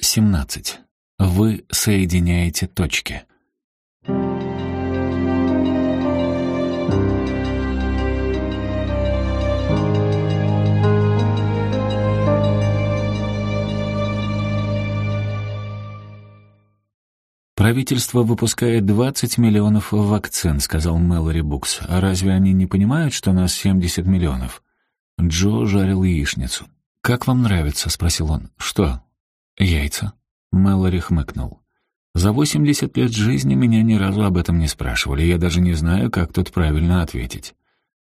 17. Вы соединяете точки. «Правительство выпускает 20 миллионов вакцин», — сказал Мэлори Букс. «А разве они не понимают, что нас 70 миллионов?» Джо жарил яичницу. «Как вам нравится?» — спросил он. «Что?» «Яйца». Мэлори хмыкнул. «За 80 лет жизни меня ни разу об этом не спрашивали. Я даже не знаю, как тут правильно ответить».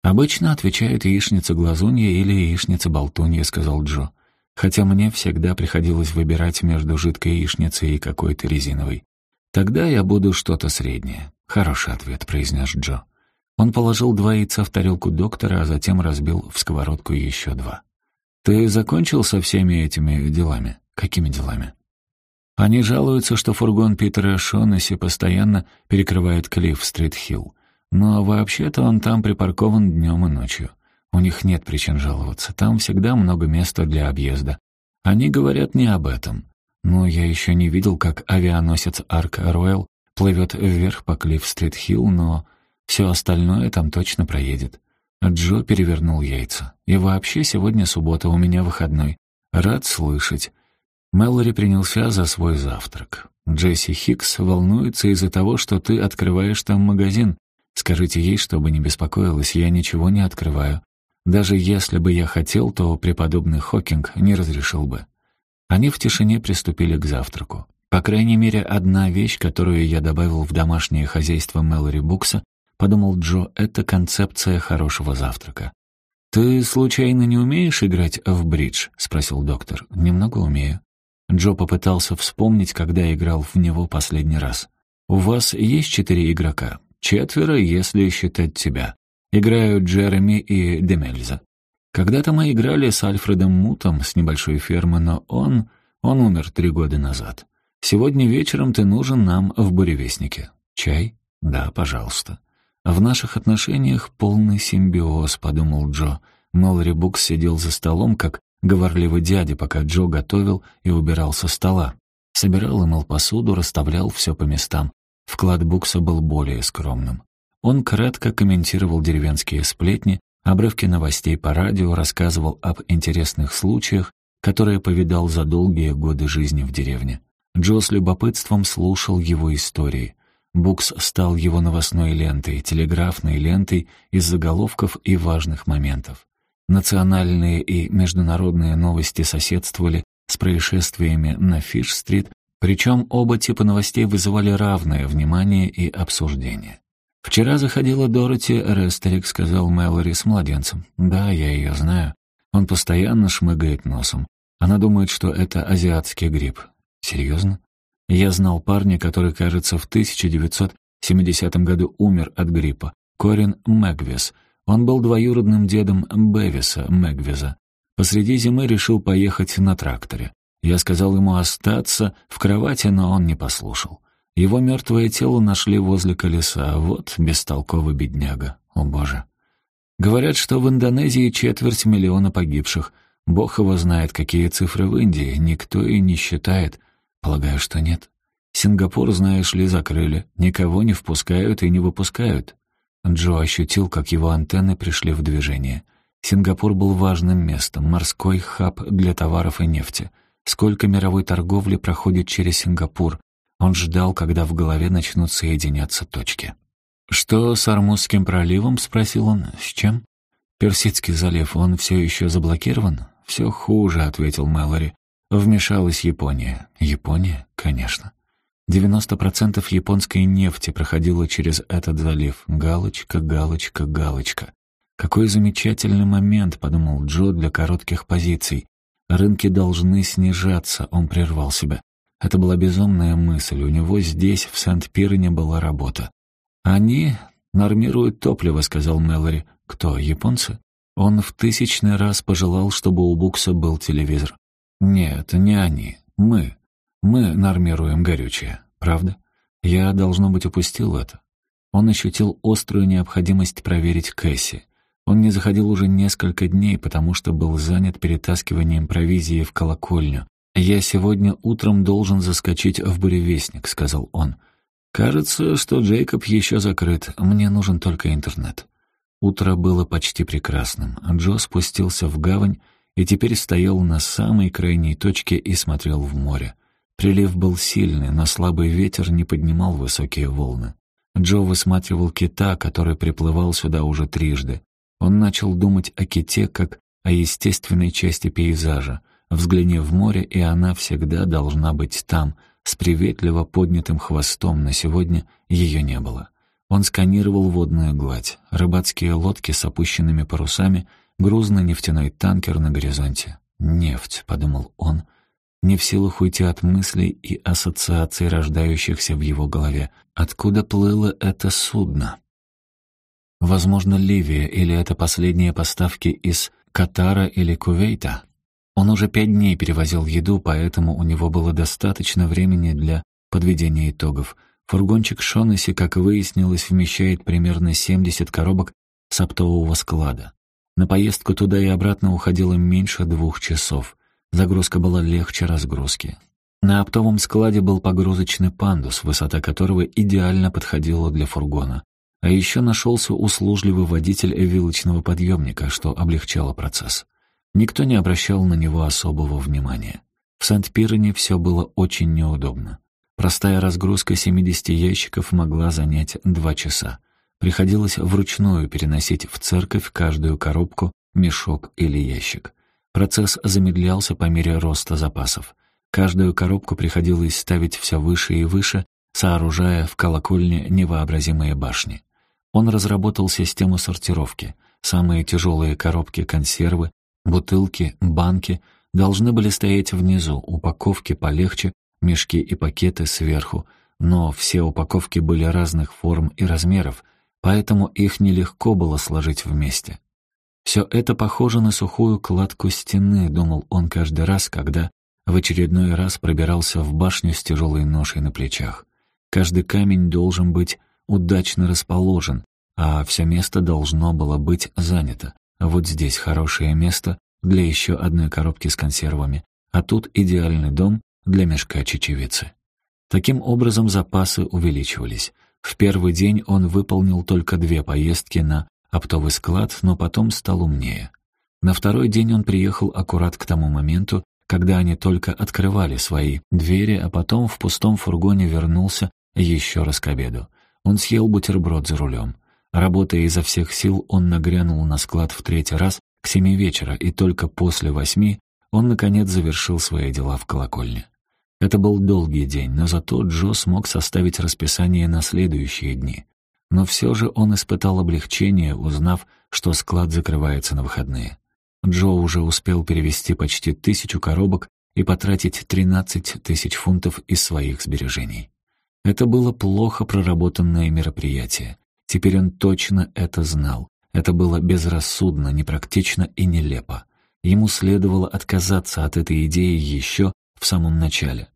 «Обычно отвечают яичница-глазунья или яичница-болтунья», — сказал Джо. «Хотя мне всегда приходилось выбирать между жидкой яичницей и какой-то резиновой. Тогда я буду что-то среднее». «Хороший ответ», — произнес Джо. Он положил два яйца в тарелку доктора, а затем разбил в сковородку еще два. «Ты закончил со всеми этими делами?» «Какими делами?» Они жалуются, что фургон Питера Шонесси постоянно перекрывает Клифф-стрит-хилл. Но вообще-то он там припаркован днем и ночью. У них нет причин жаловаться. Там всегда много места для объезда. Они говорят не об этом. Но я еще не видел, как авианосец Арк Роyal плывет вверх по Клифф-стрит-хилл, но все остальное там точно проедет. Джо перевернул яйца. И вообще, сегодня суббота, у меня выходной. Рад слышать. Мэлори принялся за свой завтрак. Джесси Хикс волнуется из-за того, что ты открываешь там магазин. Скажите ей, чтобы не беспокоилась, я ничего не открываю. Даже если бы я хотел, то преподобный Хокинг не разрешил бы. Они в тишине приступили к завтраку. По крайней мере, одна вещь, которую я добавил в домашнее хозяйство Мэлори Букса, подумал Джо, это концепция хорошего завтрака. «Ты, случайно, не умеешь играть в бридж?» — спросил доктор. «Немного умею». Джо попытался вспомнить, когда играл в него последний раз. «У вас есть четыре игрока?» «Четверо, если считать тебя. Играют Джереми и Демельза. Когда-то мы играли с Альфредом Мутом с небольшой фермы, но он... он умер три года назад. Сегодня вечером ты нужен нам в буревестнике. Чай? Да, пожалуйста». «В наших отношениях полный симбиоз», — подумал Джо. Мэлори Букс сидел за столом, как говорливый дядя, пока Джо готовил и убирал со стола. Собирал и мыл посуду, расставлял все по местам. Вклад Букса был более скромным. Он кратко комментировал деревенские сплетни, обрывки новостей по радио, рассказывал об интересных случаях, которые повидал за долгие годы жизни в деревне. Джо с любопытством слушал его истории. Букс стал его новостной лентой, телеграфной лентой из заголовков и важных моментов. Национальные и международные новости соседствовали с происшествиями на Фиш-стрит, причем оба типа новостей вызывали равное внимание и обсуждение. «Вчера заходила Дороти Рестерик», — сказал Мэлори с младенцем. «Да, я ее знаю. Он постоянно шмыгает носом. Она думает, что это азиатский грипп. Серьезно? Я знал парня, который, кажется, в 1970 году умер от гриппа. Корин Мэгвис. Он был двоюродным дедом Бевиса Мэгвиза. Посреди зимы решил поехать на тракторе. Я сказал ему остаться в кровати, но он не послушал. Его мертвое тело нашли возле колеса. Вот бестолковый бедняга. О боже. Говорят, что в Индонезии четверть миллиона погибших. Бог его знает, какие цифры в Индии. Никто и не считает. Полагаю, что нет. Сингапур, знаешь ли, закрыли. Никого не впускают и не выпускают. Джо ощутил, как его антенны пришли в движение. Сингапур был важным местом, морской хаб для товаров и нефти. Сколько мировой торговли проходит через Сингапур? Он ждал, когда в голове начнут соединяться точки. «Что с Армузским проливом?» — спросил он. «С чем?» «Персидский залив, он все еще заблокирован?» «Все хуже», — ответил Мэлори. Вмешалась Япония. Япония? Конечно. 90% японской нефти проходило через этот залив. Галочка, галочка, галочка. Какой замечательный момент, подумал Джо для коротких позиций. Рынки должны снижаться, он прервал себя. Это была безумная мысль. У него здесь, в Сент-Пирне, была работа. «Они нормируют топливо», — сказал Мэлори. «Кто, японцы?» Он в тысячный раз пожелал, чтобы у Букса был телевизор. «Нет, не они. Мы. Мы нормируем горючее. Правда? Я, должно быть, упустил это». Он ощутил острую необходимость проверить Кэсси. Он не заходил уже несколько дней, потому что был занят перетаскиванием провизии в колокольню. «Я сегодня утром должен заскочить в буревестник», — сказал он. «Кажется, что Джейкоб еще закрыт. Мне нужен только интернет». Утро было почти прекрасным. Джо спустился в гавань и теперь стоял на самой крайней точке и смотрел в море. Прилив был сильный, но слабый ветер не поднимал высокие волны. Джо высматривал кита, который приплывал сюда уже трижды. Он начал думать о ките как о естественной части пейзажа. Взгляни в море, и она всегда должна быть там, с приветливо поднятым хвостом, но сегодня ее не было. Он сканировал водную гладь, рыбацкие лодки с опущенными парусами, грузный нефтяной танкер на горизонте. «Нефть», — подумал он, — не в силах уйти от мыслей и ассоциаций, рождающихся в его голове. Откуда плыло это судно? Возможно, Ливия, или это последние поставки из Катара или Кувейта? Он уже пять дней перевозил еду, поэтому у него было достаточно времени для подведения итогов. Фургончик Шонесси, как выяснилось, вмещает примерно 70 коробок с оптового склада. На поездку туда и обратно уходило меньше двух часов. Загрузка была легче разгрузки. На оптовом складе был погрузочный пандус, высота которого идеально подходила для фургона. А еще нашелся услужливый водитель вилочного подъемника, что облегчало процесс. Никто не обращал на него особого внимания. В Сент-Пирене все было очень неудобно. Простая разгрузка 70 ящиков могла занять два часа. Приходилось вручную переносить в церковь каждую коробку, мешок или ящик. Процесс замедлялся по мере роста запасов. Каждую коробку приходилось ставить все выше и выше, сооружая в колокольне невообразимые башни. Он разработал систему сортировки. Самые тяжелые коробки консервы, бутылки, банки должны были стоять внизу, упаковки полегче, мешки и пакеты сверху, но все упаковки были разных форм и размеров, поэтому их нелегко было сложить вместе. Все это похоже на сухую кладку стены, думал он каждый раз, когда в очередной раз пробирался в башню с тяжелой ношей на плечах. Каждый камень должен быть удачно расположен, а все место должно было быть занято. Вот здесь хорошее место для еще одной коробки с консервами, а тут идеальный дом для мешка чечевицы. Таким образом запасы увеличивались. В первый день он выполнил только две поездки на оптовый склад, но потом стал умнее. На второй день он приехал аккурат к тому моменту, когда они только открывали свои двери, а потом в пустом фургоне вернулся еще раз к обеду. Он съел бутерброд за рулем. Работая изо всех сил, он нагрянул на склад в третий раз к семи вечера, и только после восьми он, наконец, завершил свои дела в колокольне. Это был долгий день, но зато Джо смог составить расписание на следующие дни. Но все же он испытал облегчение, узнав, что склад закрывается на выходные. Джо уже успел перевести почти тысячу коробок и потратить 13 тысяч фунтов из своих сбережений. Это было плохо проработанное мероприятие. Теперь он точно это знал. Это было безрассудно, непрактично и нелепо. Ему следовало отказаться от этой идеи еще в самом начале.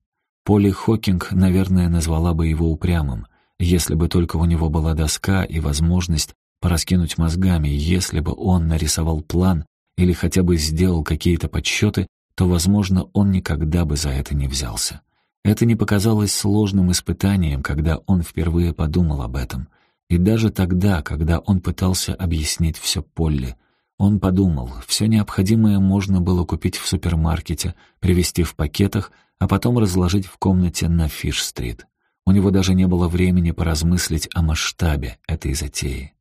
Поли Хокинг, наверное, назвала бы его упрямым, если бы только у него была доска и возможность пораскинуть мозгами, если бы он нарисовал план или хотя бы сделал какие-то подсчеты, то, возможно, он никогда бы за это не взялся. Это не показалось сложным испытанием, когда он впервые подумал об этом. И даже тогда, когда он пытался объяснить все Полли, он подумал, все необходимое можно было купить в супермаркете, привезти в пакетах, а потом разложить в комнате на Фиш-стрит. У него даже не было времени поразмыслить о масштабе этой затеи.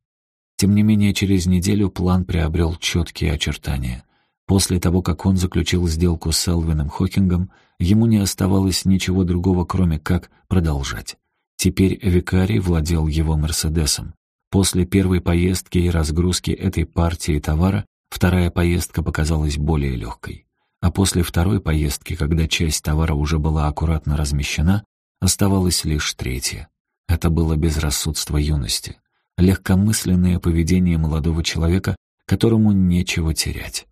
Тем не менее, через неделю план приобрел четкие очертания. После того, как он заключил сделку с Элвином Хокингом, ему не оставалось ничего другого, кроме как продолжать. Теперь викарий владел его «Мерседесом». После первой поездки и разгрузки этой партии товара вторая поездка показалась более легкой. А после второй поездки, когда часть товара уже была аккуратно размещена, Оставалось лишь третье. Это было безрассудство юности, легкомысленное поведение молодого человека, которому нечего терять.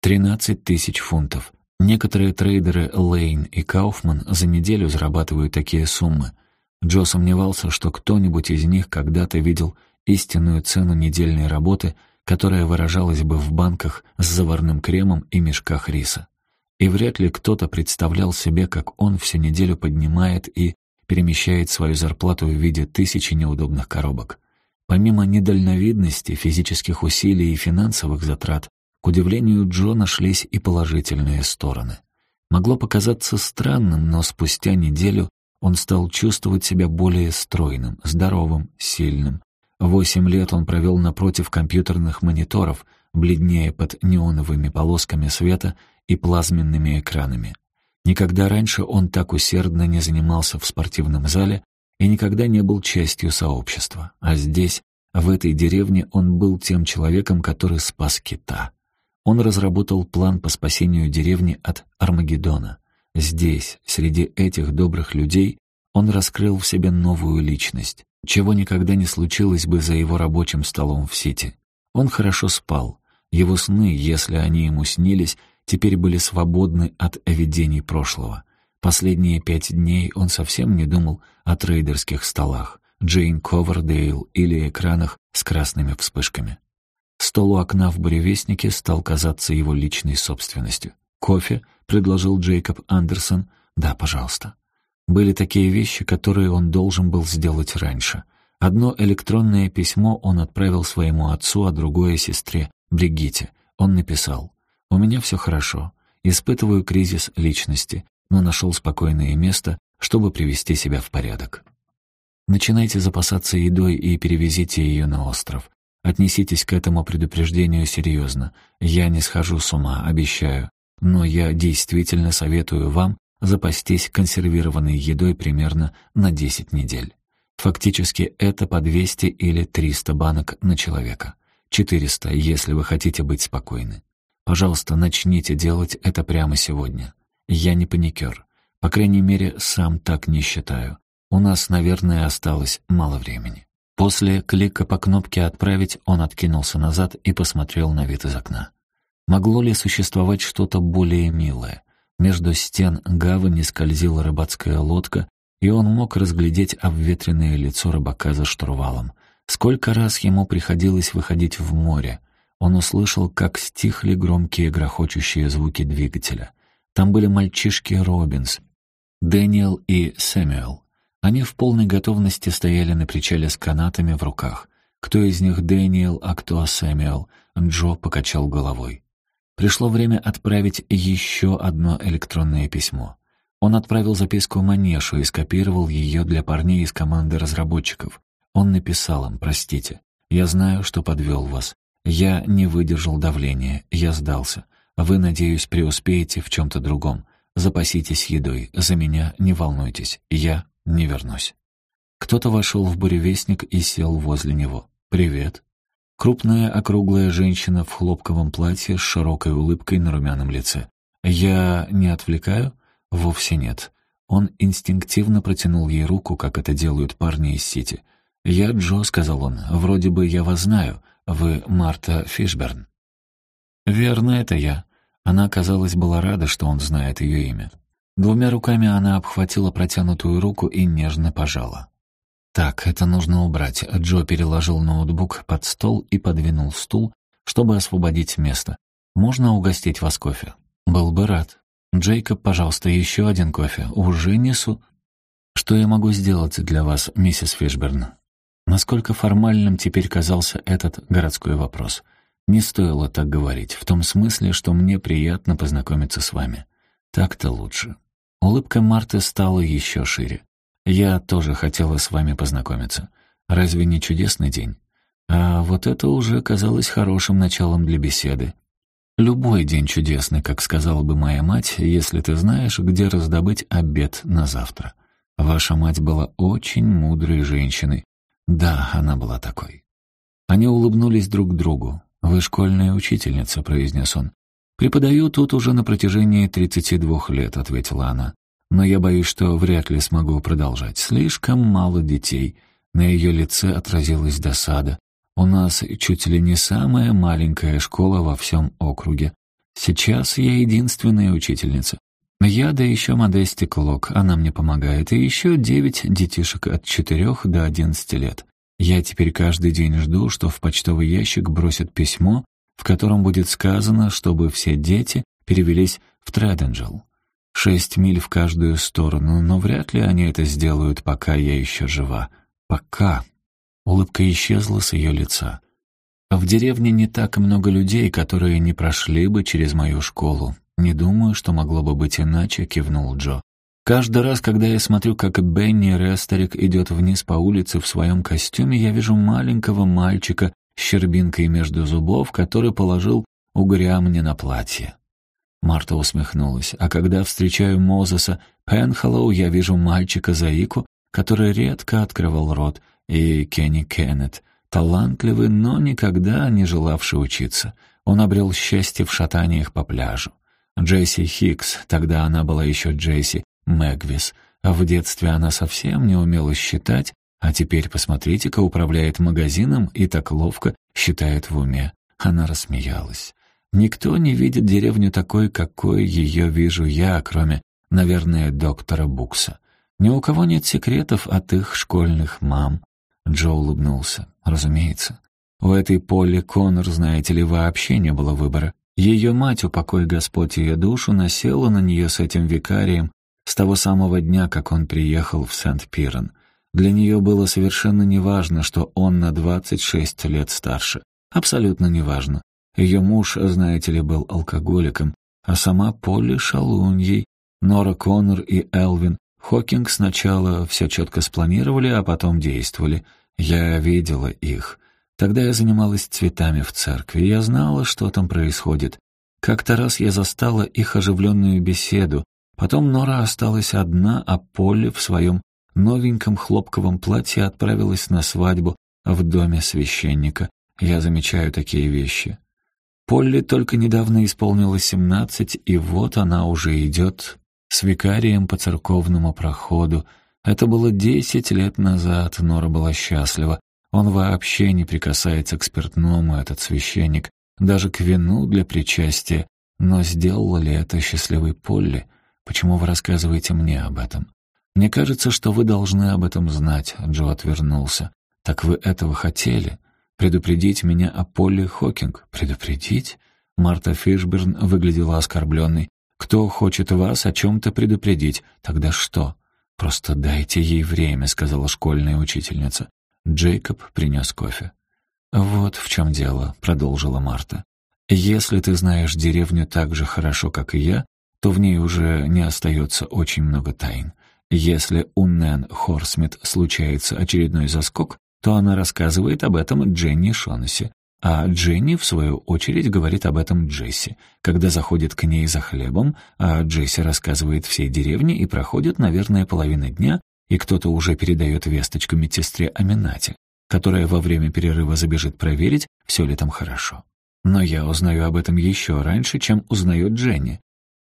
Тринадцать тысяч фунтов. Некоторые трейдеры Лейн и Кауфман за неделю зарабатывают такие суммы. Джо сомневался, что кто-нибудь из них когда-то видел истинную цену недельной работы, которая выражалась бы в банках с заварным кремом и мешках риса. И вряд ли кто-то представлял себе, как он всю неделю поднимает и перемещает свою зарплату в виде тысячи неудобных коробок. Помимо недальновидности, физических усилий и финансовых затрат, к удивлению Джо нашлись и положительные стороны. Могло показаться странным, но спустя неделю он стал чувствовать себя более стройным, здоровым, сильным. Восемь лет он провел напротив компьютерных мониторов, бледнее под неоновыми полосками света и плазменными экранами. Никогда раньше он так усердно не занимался в спортивном зале и никогда не был частью сообщества. А здесь, в этой деревне, он был тем человеком, который спас кита. Он разработал план по спасению деревни от Армагеддона. Здесь, среди этих добрых людей, он раскрыл в себе новую личность, чего никогда не случилось бы за его рабочим столом в Сити. Он хорошо спал. Его сны, если они ему снились, теперь были свободны от видений прошлого. Последние пять дней он совсем не думал о трейдерских столах, Джейн Ковердейл или экранах с красными вспышками. Стол у окна в буревестнике стал казаться его личной собственностью. «Кофе?» — предложил Джейкоб Андерсон. «Да, пожалуйста». Были такие вещи, которые он должен был сделать раньше. Одно электронное письмо он отправил своему отцу, а другое — сестре, Бригитте. Он написал «У меня все хорошо. Испытываю кризис личности, но нашел спокойное место, чтобы привести себя в порядок. Начинайте запасаться едой и перевезите ее на остров. Отнеситесь к этому предупреждению серьезно. Я не схожу с ума, обещаю. Но я действительно советую вам запастись консервированной едой примерно на 10 недель. Фактически это по 200 или 300 банок на человека. 400, если вы хотите быть спокойны. Пожалуйста, начните делать это прямо сегодня. Я не паникер. По крайней мере, сам так не считаю. У нас, наверное, осталось мало времени. После клика по кнопке «Отправить» он откинулся назад и посмотрел на вид из окна. Могло ли существовать что-то более милое? Между стен гавани скользила рыбацкая лодка, и он мог разглядеть обветренное лицо рыбака за штурвалом. Сколько раз ему приходилось выходить в море. Он услышал, как стихли громкие грохочущие звуки двигателя. Там были мальчишки Робинс, Дэниел и Сэмюэл. Они в полной готовности стояли на причале с канатами в руках. Кто из них Дэниел, а кто Сэмюэл? Джо покачал головой. Пришло время отправить еще одно электронное письмо. Он отправил записку Манешу и скопировал ее для парней из команды разработчиков. Он написал им «Простите, я знаю, что подвел вас. Я не выдержал давления, я сдался. Вы, надеюсь, преуспеете в чем-то другом. Запаситесь едой, за меня не волнуйтесь, я не вернусь». Кто-то вошел в буревестник и сел возле него. «Привет», Крупная округлая женщина в хлопковом платье с широкой улыбкой на румяном лице. «Я не отвлекаю?» «Вовсе нет». Он инстинктивно протянул ей руку, как это делают парни из Сити. «Я Джо», — сказал он, — «вроде бы я вас знаю. Вы Марта Фишберн». «Верно, это я». Она, казалось, была рада, что он знает ее имя. Двумя руками она обхватила протянутую руку и нежно пожала. «Так, это нужно убрать». Джо переложил ноутбук под стол и подвинул стул, чтобы освободить место. «Можно угостить вас кофе?» «Был бы рад». «Джейкоб, пожалуйста, еще один кофе. Уже несу». «Что я могу сделать для вас, миссис Фишберн?» Насколько формальным теперь казался этот городской вопрос. Не стоило так говорить, в том смысле, что мне приятно познакомиться с вами. Так-то лучше. Улыбка Марты стала еще шире. Я тоже хотела с вами познакомиться. Разве не чудесный день? А вот это уже казалось хорошим началом для беседы. Любой день чудесный, как сказала бы моя мать, если ты знаешь, где раздобыть обед на завтра. Ваша мать была очень мудрой женщиной. Да, она была такой. Они улыбнулись друг другу. «Вы школьная учительница», — произнес он. «Преподаю тут уже на протяжении тридцати двух лет», — ответила она но я боюсь, что вряд ли смогу продолжать. Слишком мало детей. На ее лице отразилась досада. У нас чуть ли не самая маленькая школа во всем округе. Сейчас я единственная учительница. Я, да еще Модести Клок, она мне помогает, и еще девять детишек от четырех до одиннадцати лет. Я теперь каждый день жду, что в почтовый ящик бросят письмо, в котором будет сказано, чтобы все дети перевелись в Треденджел. Шесть миль в каждую сторону, но вряд ли они это сделают, пока я еще жива. Пока. Улыбка исчезла с ее лица. В деревне не так много людей, которые не прошли бы через мою школу. Не думаю, что могло бы быть иначе, кивнул Джо. Каждый раз, когда я смотрю, как Бенни Ресторик идет вниз по улице в своем костюме, я вижу маленького мальчика с щербинкой между зубов, который положил угря мне на платье. Марта усмехнулась. А когда встречаю Мозеса Пенхоллоу, я вижу мальчика-заику, который редко открывал рот, и Кенни Кеннет, талантливый, но никогда не желавший учиться. Он обрел счастье в шатаниях по пляжу. Джесси Хикс, тогда она была еще Джесси Мэгвис, а в детстве она совсем не умела считать, а теперь, посмотрите-ка, управляет магазином и так ловко считает в уме. Она рассмеялась. Никто не видит деревню такой, какой ее вижу я, кроме, наверное, доктора Букса. Ни у кого нет секретов от их школьных мам. Джо улыбнулся. Разумеется. У этой Полли Коннор, знаете ли, вообще не было выбора. Ее мать, упокой Господь ее душу, насела на нее с этим викарием с того самого дня, как он приехал в Сент-Пирен. Для нее было совершенно неважно, что он на 26 лет старше. Абсолютно неважно. Ее муж, знаете ли, был алкоголиком, а сама Полли — шалуньей. Нора Коннор и Элвин Хокинг сначала все четко спланировали, а потом действовали. Я видела их. Тогда я занималась цветами в церкви, я знала, что там происходит. Как-то раз я застала их оживленную беседу. Потом Нора осталась одна, а Полли в своем новеньком хлопковом платье отправилась на свадьбу в доме священника. Я замечаю такие вещи. Полли только недавно исполнилось семнадцать, и вот она уже идет с викарием по церковному проходу. Это было десять лет назад, Нора была счастлива. Он вообще не прикасается к спиртному, этот священник, даже к вину для причастия. Но сделала ли это счастливой Полли? Почему вы рассказываете мне об этом? Мне кажется, что вы должны об этом знать, Джо отвернулся. Так вы этого хотели? Предупредить меня о Полли Хокинг? Предупредить? Марта Фишберн выглядела оскорбленной. «Кто хочет вас о чем-то предупредить? Тогда что?» «Просто дайте ей время», — сказала школьная учительница. Джейкоб принес кофе. «Вот в чем дело», — продолжила Марта. «Если ты знаешь деревню так же хорошо, как и я, то в ней уже не остается очень много тайн. Если у Нэн Хорсмит случается очередной заскок, то она рассказывает об этом Дженни Шонесси, а Дженни, в свою очередь, говорит об этом Джесси, когда заходит к ней за хлебом, а Джесси рассказывает всей деревне и проходит, наверное, половина дня, и кто-то уже передает весточку медсестре Аминате, которая во время перерыва забежит проверить, все ли там хорошо. Но я узнаю об этом еще раньше, чем узнает Дженни.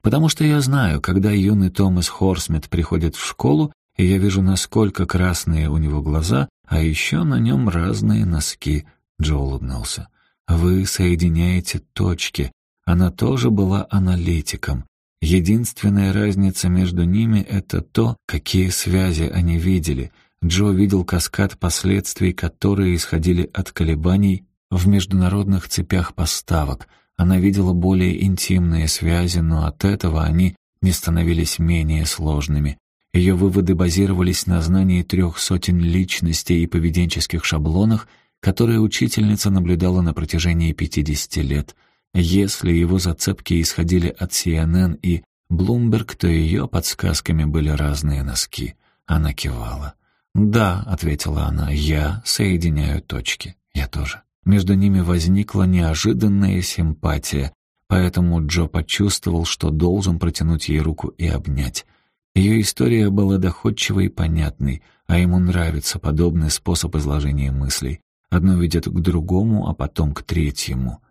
Потому что я знаю, когда юный Томас Хорсмит приходит в школу, и я вижу, насколько красные у него глаза, а еще на нем разные носки. Джо улыбнулся. Вы соединяете точки. Она тоже была аналитиком. Единственная разница между ними — это то, какие связи они видели. Джо видел каскад последствий, которые исходили от колебаний в международных цепях поставок. Она видела более интимные связи, но от этого они не становились менее сложными. Ее выводы базировались на знании трех сотен личностей и поведенческих шаблонах, которые учительница наблюдала на протяжении 50 лет. Если его зацепки исходили от CNN и Bloomberg, то ее подсказками были разные носки. Она кивала. «Да», — ответила она, — «я соединяю точки. Я тоже». Между ними возникла неожиданная симпатия, поэтому Джо почувствовал, что должен протянуть ей руку и обнять. Ее история была доходчивой и понятной, а ему нравится подобный способ изложения мыслей. Одно ведет к другому, а потом к третьему.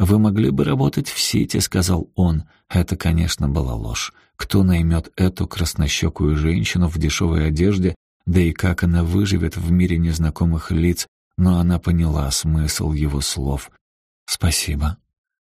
«Вы могли бы работать в Сити», — сказал он. Это, конечно, была ложь. Кто наймет эту краснощекую женщину в дешевой одежде, да и как она выживет в мире незнакомых лиц, но она поняла смысл его слов. «Спасибо».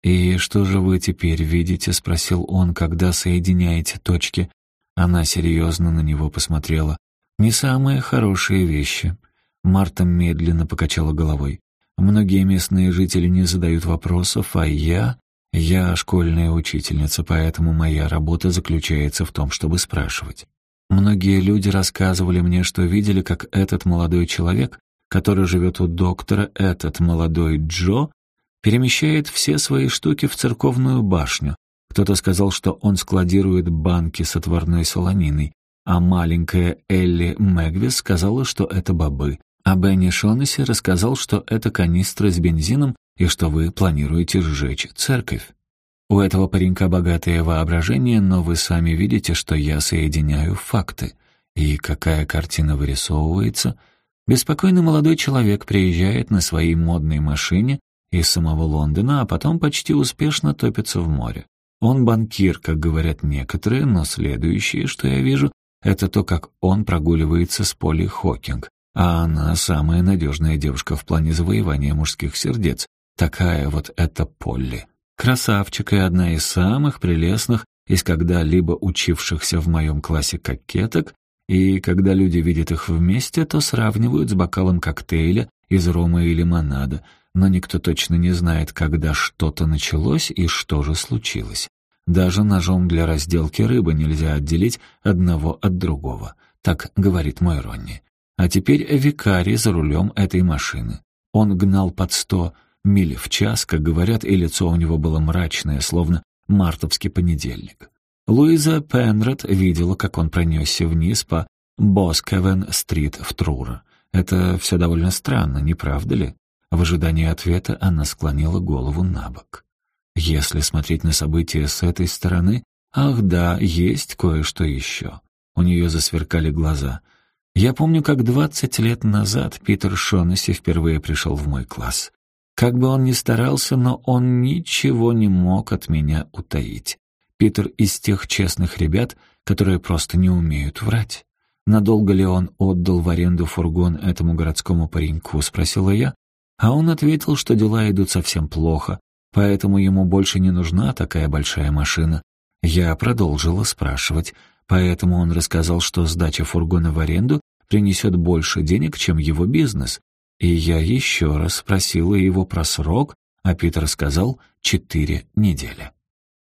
«И что же вы теперь видите?» — спросил он, когда соединяете точки. Она серьезно на него посмотрела. «Не самые хорошие вещи». Марта медленно покачала головой. «Многие местные жители не задают вопросов, а я... Я школьная учительница, поэтому моя работа заключается в том, чтобы спрашивать. Многие люди рассказывали мне, что видели, как этот молодой человек, который живет у доктора, этот молодой Джо, перемещает все свои штуки в церковную башню. Кто-то сказал, что он складирует банки с отварной солониной, а маленькая Элли Мэгвис сказала, что это бобы. А Бенни Шонесси рассказал, что это канистры с бензином и что вы планируете сжечь церковь. У этого паренька богатое воображение, но вы сами видите, что я соединяю факты. И какая картина вырисовывается? Беспокойный молодой человек приезжает на своей модной машине из самого Лондона, а потом почти успешно топится в море. Он банкир, как говорят некоторые, но следующее, что я вижу, это то, как он прогуливается с Полли Хокинг, а она самая надежная девушка в плане завоевания мужских сердец, Такая вот эта Полли. Красавчик и одна из самых прелестных из когда-либо учившихся в моем классе кокеток, и когда люди видят их вместе, то сравнивают с бокалом коктейля из рома и лимонада, но никто точно не знает, когда что-то началось и что же случилось. Даже ножом для разделки рыбы нельзя отделить одного от другого, так говорит мой Ронни. А теперь викарий за рулем этой машины. Он гнал под сто мили в час, как говорят, и лицо у него было мрачное, словно мартовский понедельник. Луиза Пенрод видела, как он пронесся вниз по Боскевен-стрит в Трура. Это все довольно странно, не правда ли? В ожидании ответа она склонила голову на бок. Если смотреть на события с этой стороны, ах да, есть кое-что еще. У нее засверкали глаза. Я помню, как двадцать лет назад Питер Шонесси впервые пришел в мой класс. Как бы он ни старался, но он ничего не мог от меня утаить. Питер из тех честных ребят, которые просто не умеют врать. «Надолго ли он отдал в аренду фургон этому городскому пареньку?» — спросила я. А он ответил, что дела идут совсем плохо, поэтому ему больше не нужна такая большая машина. Я продолжила спрашивать, поэтому он рассказал, что сдача фургона в аренду принесет больше денег, чем его бизнес, и я еще раз спросила его про срок, а Питер сказал «четыре недели».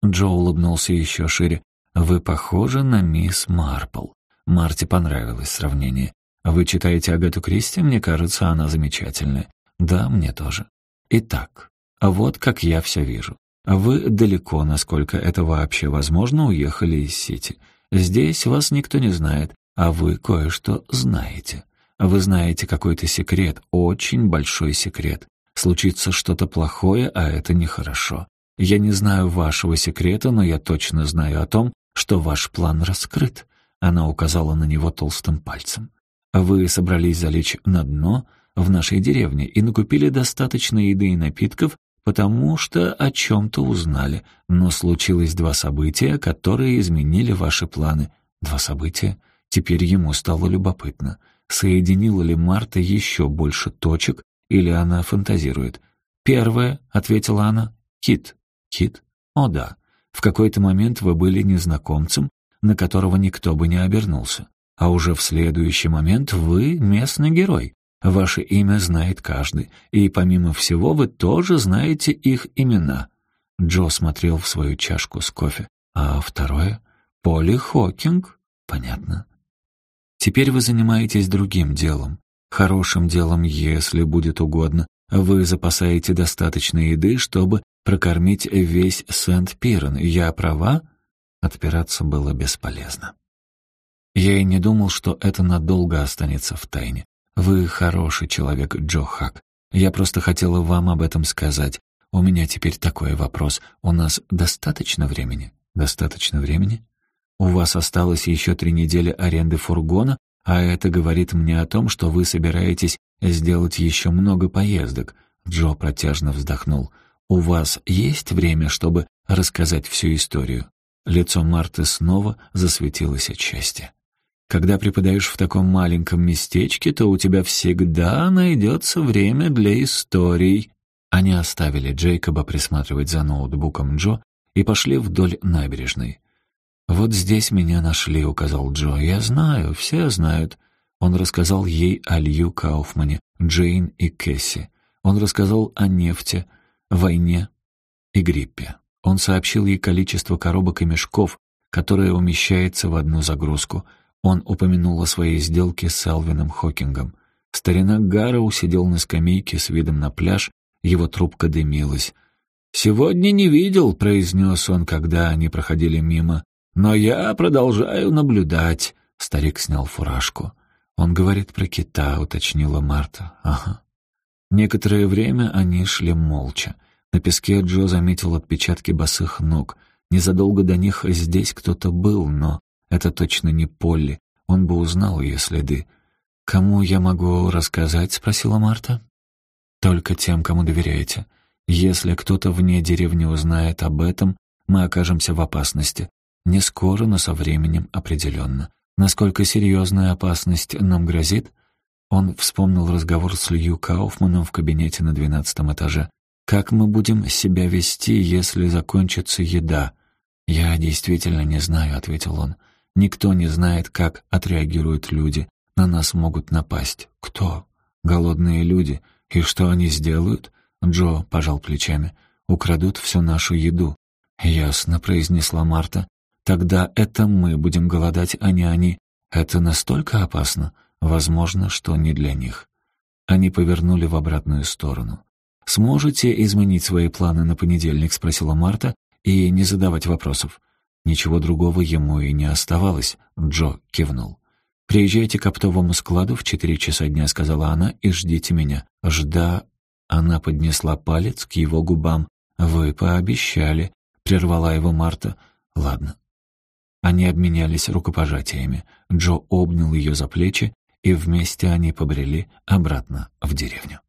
Джо улыбнулся еще шире. «Вы похожи на мисс Марпл». Марте понравилось сравнение. «Вы читаете Агату Кристи? Мне кажется, она замечательная». «Да, мне тоже». «Итак, вот как я все вижу. Вы далеко, насколько это вообще возможно, уехали из Сити. Здесь вас никто не знает, а вы кое-что знаете. Вы знаете какой-то секрет, очень большой секрет. Случится что-то плохое, а это нехорошо. Я не знаю вашего секрета, но я точно знаю о том, что ваш план раскрыт. Она указала на него толстым пальцем. Вы собрались залечь на дно в нашей деревне и накупили достаточно еды и напитков, потому что о чем-то узнали. Но случилось два события, которые изменили ваши планы. Два события? Теперь ему стало любопытно. Соединила ли Марта еще больше точек, или она фантазирует? «Первое», — ответила она, — «кит». «Кит? О да. В какой-то момент вы были незнакомцем, на которого никто бы не обернулся. А уже в следующий момент вы местный герой. Ваше имя знает каждый, и помимо всего вы тоже знаете их имена». Джо смотрел в свою чашку с кофе. «А второе? Поли Хокинг?» «Понятно. Теперь вы занимаетесь другим делом. Хорошим делом, если будет угодно. Вы запасаете достаточно еды, чтобы прокормить весь Сент-Пирен. Я права?» Отпираться было бесполезно. Я и не думал, что это надолго останется в тайне. Вы хороший человек, Джо Хак. Я просто хотела вам об этом сказать. У меня теперь такой вопрос. У нас достаточно времени? Достаточно времени? У вас осталось еще три недели аренды фургона, а это говорит мне о том, что вы собираетесь сделать еще много поездок. Джо протяжно вздохнул. У вас есть время, чтобы рассказать всю историю? Лицо Марты снова засветилось от счастья. Когда преподаешь в таком маленьком местечке, то у тебя всегда найдется время для историй. Они оставили Джейкоба присматривать за ноутбуком Джо и пошли вдоль набережной. «Вот здесь меня нашли», — указал Джо. «Я знаю, все знают». Он рассказал ей о Лью Кауфмане, Джейн и Кэсси. Он рассказал о нефти, войне и гриппе. Он сообщил ей количество коробок и мешков, которое умещается в одну загрузку. Он упомянул о своей сделке с Алвином Хокингом. Старина Гарроу сидел на скамейке с видом на пляж, его трубка дымилась. «Сегодня не видел», — произнес он, когда они проходили мимо. «Но я продолжаю наблюдать». Старик снял фуражку. «Он говорит про кита», — уточнила Марта. «Ага». Некоторое время они шли молча. На песке Джо заметил отпечатки босых ног. Незадолго до них здесь кто-то был, но это точно не Полли. Он бы узнал ее следы. «Кому я могу рассказать?» — спросила Марта. «Только тем, кому доверяете. Если кто-то вне деревни узнает об этом, мы окажемся в опасности. Не скоро, но со временем определенно. Насколько серьезная опасность нам грозит?» Он вспомнил разговор с Лью Кауфманом в кабинете на двенадцатом этаже. «Как мы будем себя вести, если закончится еда?» «Я действительно не знаю», — ответил он. «Никто не знает, как отреагируют люди. На нас могут напасть. Кто? Голодные люди. И что они сделают?» Джо пожал плечами. «Украдут всю нашу еду». «Ясно», — произнесла Марта. «Тогда это мы будем голодать, а не они. Это настолько опасно?» Возможно, что не для них. Они повернули в обратную сторону. «Сможете изменить свои планы на понедельник?» — спросила Марта, и не задавать вопросов. Ничего другого ему и не оставалось. Джо кивнул. «Приезжайте к оптовому складу в четыре часа дня», — сказала она, — «и ждите меня». «Жда...» Она поднесла палец к его губам. «Вы пообещали», — прервала его Марта. «Ладно». Они обменялись рукопожатиями. Джо обнял ее за плечи, и вместе они побрели обратно в деревню.